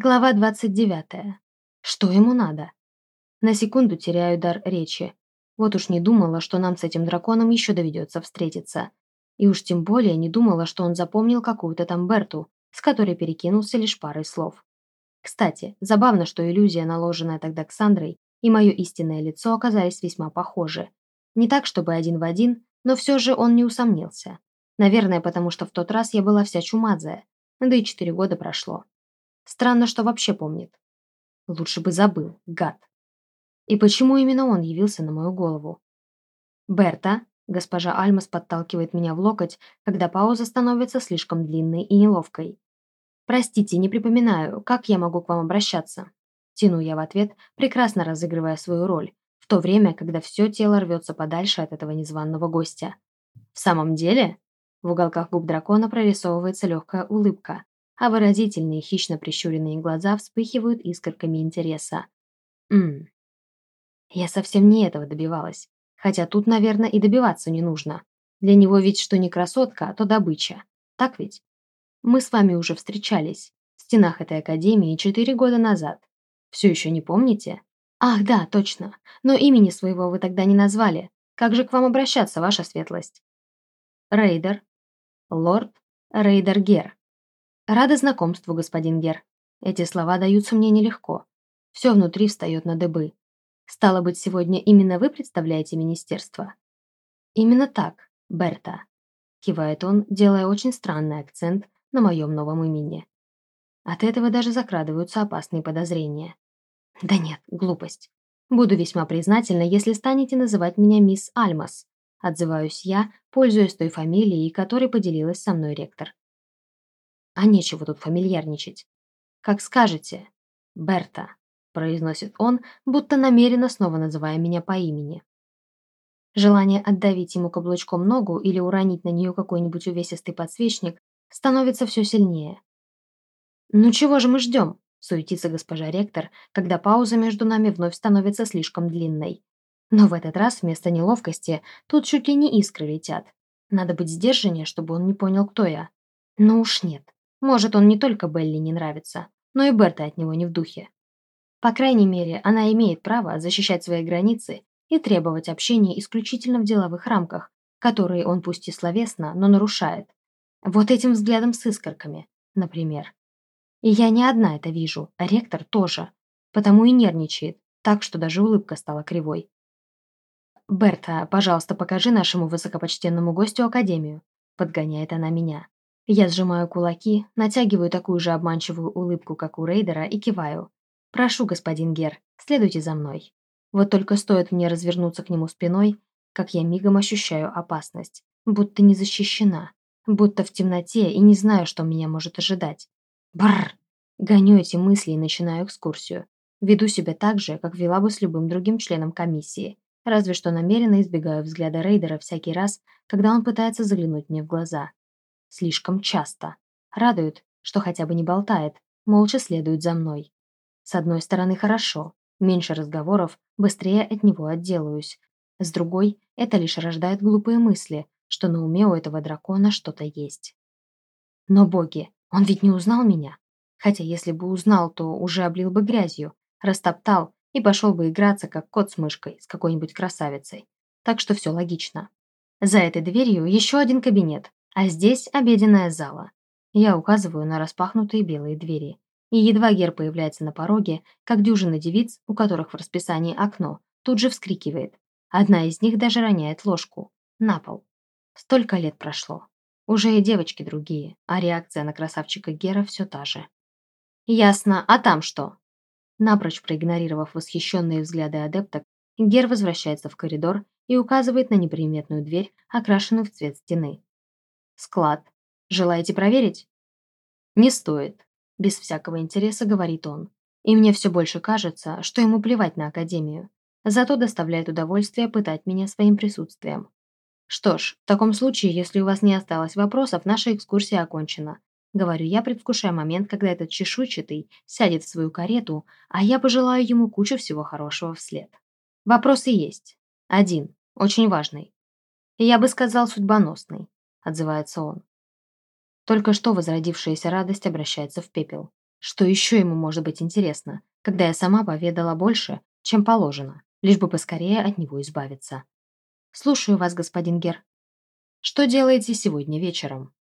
Глава 29. Что ему надо? На секунду теряю дар речи. Вот уж не думала, что нам с этим драконом еще доведется встретиться. И уж тем более не думала, что он запомнил какую-то там Берту, с которой перекинулся лишь парой слов. Кстати, забавно, что иллюзия, наложенная тогда Ксандрой, и мое истинное лицо оказались весьма похожи. Не так, чтобы один в один, но все же он не усомнился. Наверное, потому что в тот раз я была вся чумазая, да и четыре года прошло. Странно, что вообще помнит. Лучше бы забыл, гад. И почему именно он явился на мою голову? «Берта», — госпожа Альмас подталкивает меня в локоть, когда пауза становится слишком длинной и неловкой. «Простите, не припоминаю, как я могу к вам обращаться?» Тяну я в ответ, прекрасно разыгрывая свою роль, в то время, когда все тело рвется подальше от этого незваного гостя. «В самом деле?» В уголках губ дракона прорисовывается легкая улыбка, а выразительные хищно прищуренные глаза вспыхивают искорками интереса. Ммм. Я совсем не этого добивалась. Хотя тут, наверное, и добиваться не нужно. Для него ведь что не красотка, то добыча. Так ведь? Мы с вами уже встречались в стенах этой академии четыре года назад. Все еще не помните? Ах, да, точно. Но имени своего вы тогда не назвали. Как же к вам обращаться, ваша светлость? Рейдер. Лорд Рейдер Гер. «Рада знакомству, господин Гер. Эти слова даются мне нелегко. Все внутри встает на дыбы. Стало быть, сегодня именно вы представляете министерство?» «Именно так, Берта», — кивает он, делая очень странный акцент на моем новом имени. От этого даже закрадываются опасные подозрения. «Да нет, глупость. Буду весьма признательна, если станете называть меня мисс Альмас», отзываюсь я, пользуясь той фамилией, которой поделилась со мной ректор. А нечего тут фамильярничать. Как скажете, Берта, произносит он, будто намеренно снова называя меня по имени. Желание отдавить ему каблучком ногу или уронить на нее какой-нибудь увесистый подсвечник становится все сильнее. «Ну чего же мы ждем?» – суетится госпожа ректор, когда пауза между нами вновь становится слишком длинной. Но в этот раз вместо неловкости тут чуть ли не искры летят. Надо быть сдержаннее, чтобы он не понял, кто я. Но уж нет. Может, он не только Белли не нравится, но и Берта от него не в духе. По крайней мере, она имеет право защищать свои границы и требовать общения исключительно в деловых рамках, которые он пусть и словесно, но нарушает. Вот этим взглядом с искорками, например. И я не одна это вижу, а ректор тоже. Потому и нервничает, так что даже улыбка стала кривой. «Берта, пожалуйста, покажи нашему высокопочтенному гостю Академию», подгоняет она меня. Я сжимаю кулаки, натягиваю такую же обманчивую улыбку, как у Рейдера, и киваю. «Прошу, господин Гер, следуйте за мной». Вот только стоит мне развернуться к нему спиной, как я мигом ощущаю опасность, будто не защищена, будто в темноте и не знаю, что меня может ожидать. Бррр! Гоню эти мысли и начинаю экскурсию. Веду себя так же, как вела бы с любым другим членом комиссии, разве что намеренно избегаю взгляда Рейдера всякий раз, когда он пытается заглянуть мне в глаза. Слишком часто. Радует, что хотя бы не болтает, молча следует за мной. С одной стороны, хорошо. Меньше разговоров, быстрее от него отделаюсь. С другой, это лишь рождает глупые мысли, что на уме у этого дракона что-то есть. Но боги, он ведь не узнал меня. Хотя если бы узнал, то уже облил бы грязью, растоптал и пошел бы играться, как кот с мышкой, с какой-нибудь красавицей. Так что все логично. За этой дверью еще один кабинет, а здесь обеденная зала. Я указываю на распахнутые белые двери. И едва Гер появляется на пороге, как дюжина девиц, у которых в расписании окно, тут же вскрикивает. Одна из них даже роняет ложку. На пол. Столько лет прошло. Уже и девочки другие, а реакция на красавчика Гера все та же. «Ясно, а там что?» Напрочь проигнорировав восхищенные взгляды адепток, Гер возвращается в коридор и указывает на неприметную дверь, окрашенную в цвет стены. Склад. Желаете проверить? Не стоит. Без всякого интереса говорит он. И мне все больше кажется, что ему плевать на Академию. Зато доставляет удовольствие пытать меня своим присутствием. Что ж, в таком случае, если у вас не осталось вопросов, наша экскурсия окончена. Говорю я, предвкушая момент, когда этот чешуйчатый сядет в свою карету, а я пожелаю ему кучу всего хорошего вслед. Вопросы есть. Один. Очень важный. Я бы сказал, судьбоносный отзывается он. Только что возродившаяся радость обращается в пепел. Что еще ему может быть интересно, когда я сама поведала больше, чем положено, лишь бы поскорее от него избавиться. Слушаю вас, господин Гер. Что делаете сегодня вечером?